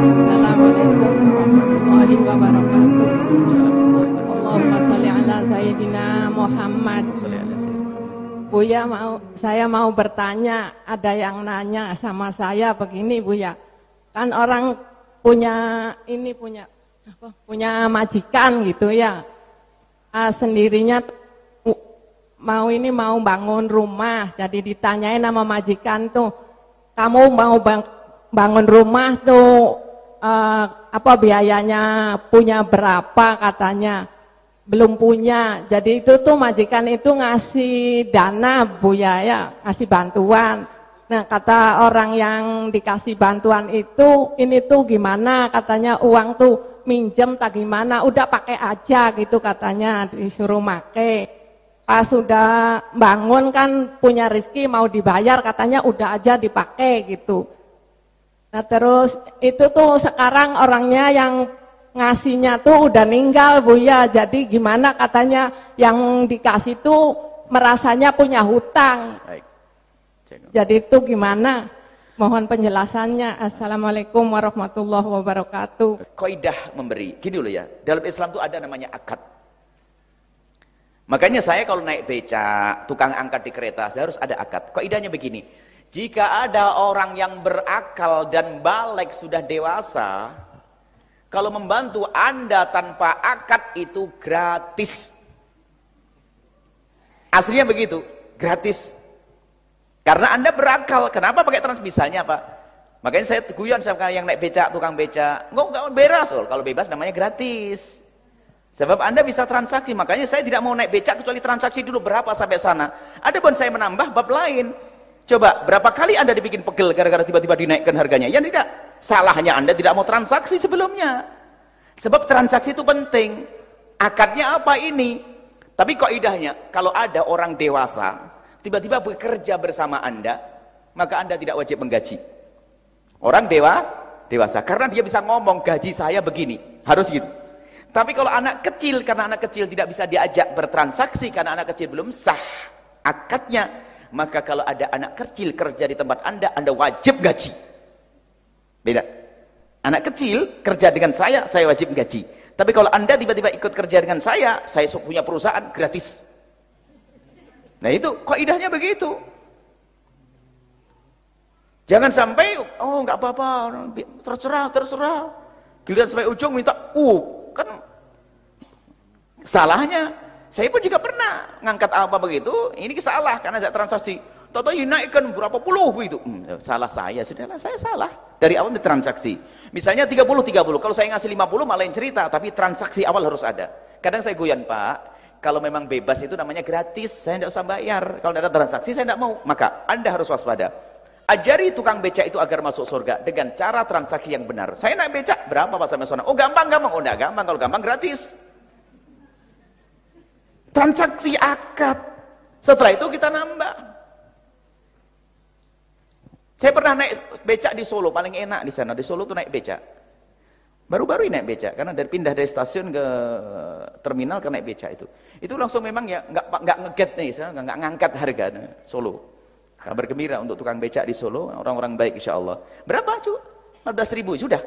Assalamualaikum warahmatullahi wabarakatuh. Allahumma sholli ala sayyidina Muhammad. Buya mau saya mau bertanya, ada yang nanya sama saya begini Buya. Kan orang punya ini punya apa? Punya majikan gitu ya. Ah, sendirinya mau ini mau bangun rumah, jadi ditanyain sama majikan tuh, kamu mau bang- bangun rumah tuh eh, apa biayanya punya berapa katanya belum punya. Jadi itu tuh majikan itu ngasih dana Bu ya, ya, ngasih bantuan. Nah kata orang yang dikasih bantuan itu, ini tuh gimana katanya uang tuh minjem tak gimana, udah pakai aja gitu katanya disuruh make. Pas sudah bangun kan punya rezeki mau dibayar katanya udah aja dipakai gitu. Nah terus itu tuh sekarang orangnya yang ngasihnya tuh udah ninggal Bu ya. Jadi gimana katanya yang dikasih tuh merasanya punya hutang. Baik. Jadi itu gimana? Mohon penjelasannya. Assalamualaikum warahmatullahi wabarakatuh. Kaidah memberi. Gini dulu ya. Dalam Islam tuh ada namanya akad. Makanya saya kalau naik becak, tukang angkat di kereta, saya harus ada akad. Kaidahnya begini. Jika ada orang yang berakal dan balik sudah dewasa, kalau membantu Anda tanpa akad itu gratis. Aslinya begitu, gratis. Karena Anda berakal, kenapa pakai trans misalnya Pak? Makanya saya guyon sama yang naik becak, tukang becak. Enggak, enggak beres, oh. kalau bebas namanya gratis. Sebab Anda bisa transaksi, makanya saya tidak mau naik becak kecuali transaksi dulu berapa sampai sana. Ada pun saya menambah bab lain. Coba, berapa kali Anda dibikin pegel gara-gara tiba-tiba dinaikkan harganya? Ya tidak. Salahnya Anda tidak mau transaksi sebelumnya. Sebab transaksi itu penting. Akadnya apa ini? Tapi kok idahnya, kalau ada orang dewasa, tiba-tiba bekerja bersama Anda, maka Anda tidak wajib menggaji. Orang dewa, dewasa. Karena dia bisa ngomong, gaji saya begini. Harus gitu. Tapi kalau anak kecil, karena anak kecil tidak bisa diajak bertransaksi, karena anak kecil belum sah akadnya, maka kalau ada anak kecil kerja di tempat Anda, Anda wajib gaji. Beda. Anak kecil kerja dengan saya, saya wajib gaji. Tapi kalau Anda tiba-tiba ikut kerja dengan saya, saya punya perusahaan gratis. Nah itu, kok idahnya begitu? Jangan sampai, oh nggak apa-apa, terserah, terserah. Giliran sampai ujung minta, uh, salahnya. Saya pun juga pernah ngangkat apa begitu, ini salah karena ada transaksi. Toto dinaikkan berapa puluh itu. Hmm, salah saya, sudahlah saya salah. Dari awal transaksi. Misalnya 30 30. Kalau saya ngasih 50 malah yang cerita, tapi transaksi awal harus ada. Kadang saya goyan, Pak. Kalau memang bebas itu namanya gratis, saya tidak usah bayar. Kalau tidak ada transaksi saya tidak mau. Maka Anda harus waspada. Ajari tukang becak itu agar masuk surga dengan cara transaksi yang benar. Saya naik becak, berapa Pak sampai sana? Oh gampang, gampang. Oh enggak gampang, kalau gampang gratis. Transaksi akad. Setelah itu kita nambah. Saya pernah naik becak di Solo, paling enak di sana. Di Solo tuh naik becak. Baru-baru ini naik becak, karena dari pindah dari stasiun ke terminal ke naik becak itu. Itu langsung memang ya nggak nggak ngeget nih, nggak nggak ngangkat harga Solo. Kabar gembira untuk tukang becak di Solo, orang-orang baik insya Allah. Berapa cu? 15 ribu, sudah.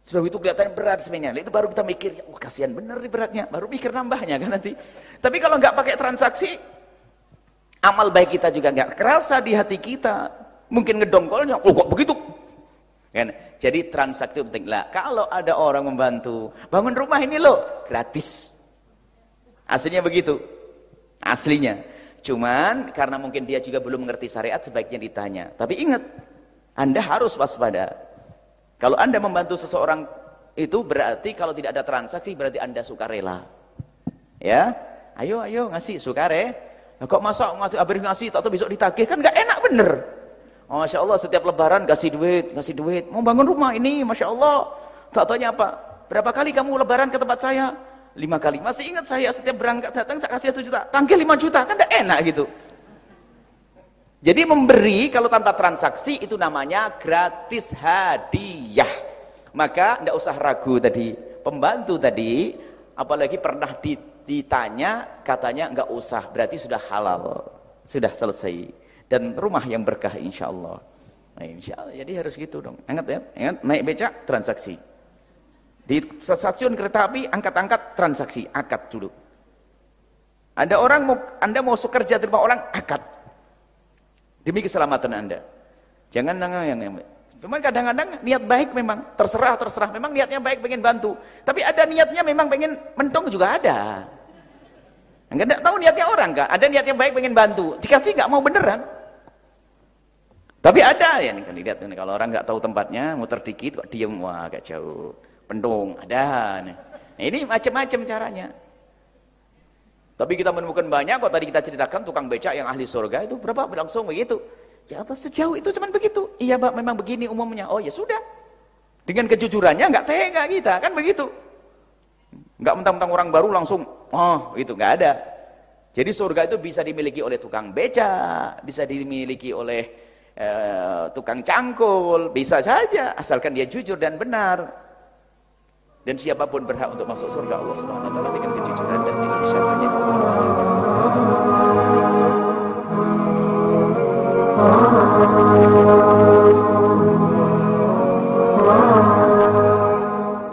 Sudah itu kelihatan berat sebenarnya. Itu baru kita mikir, wah kasihan bener nih beratnya. Baru mikir nambahnya kan nanti. Tapi kalau nggak pakai transaksi, amal baik kita juga nggak kerasa di hati kita. Mungkin ngedongkolnya, oh kok begitu? Kan? Jadi transaksi penting. Lah, kalau ada orang membantu, bangun rumah ini loh, gratis. Aslinya begitu. Aslinya. Cuman karena mungkin dia juga belum mengerti syariat sebaiknya ditanya. Tapi ingat, Anda harus waspada. Kalau Anda membantu seseorang itu berarti kalau tidak ada transaksi berarti Anda sukarela. Ya? Ayo ayo ngasih sukare. Nah, kok masa ngasih habis ngasih tak tahu besok ditagih kan enggak enak bener. Oh, Masya Allah setiap lebaran kasih duit, kasih duit. Mau bangun rumah ini, Masya Allah. Tak tanya apa? Berapa kali kamu lebaran ke tempat saya? lima kali. Masih ingat saya setiap berangkat datang tak kasih satu juta, tangkil lima juta, kan tidak enak gitu. Jadi memberi kalau tanpa transaksi itu namanya gratis hadiah. Maka tidak usah ragu tadi, pembantu tadi, apalagi pernah ditanya, katanya enggak usah, berarti sudah halal, sudah selesai. Dan rumah yang berkah insya Allah. Nah, insya Allah, jadi harus gitu dong. Ingat ya, ingat naik becak transaksi. Di stasiun kereta api angkat-angkat transaksi, akad dulu. Ada orang mau Anda mau kerja terima orang akad. Demi keselamatan Anda. Jangan yang yang Cuman kadang-kadang niat baik memang terserah terserah memang niatnya baik pengen bantu. Tapi ada niatnya memang pengen mentung juga ada. Enggak tahu niatnya orang kak. Ada niatnya baik pengen bantu. Dikasih nggak mau beneran. Tapi ada ya nih kan lihat nih kalau orang nggak tahu tempatnya muter dikit kok diem wah agak jauh. Pentung ada nih. Nah, ini macam-macam caranya. Tapi kita menemukan banyak kok tadi kita ceritakan tukang becak yang ahli surga itu berapa langsung begitu. Ya atas sejauh itu cuman begitu. Iya Pak memang begini umumnya. Oh ya sudah. Dengan kejujurannya nggak tega kita kan begitu. Nggak mentang-mentang orang baru langsung oh itu nggak ada. Jadi surga itu bisa dimiliki oleh tukang becak, bisa dimiliki oleh eh, tukang cangkul, bisa saja asalkan dia jujur dan benar. Dan siapa pun berhak untuk masuk surga Allah Subhanahu wa taala dengan kejujuran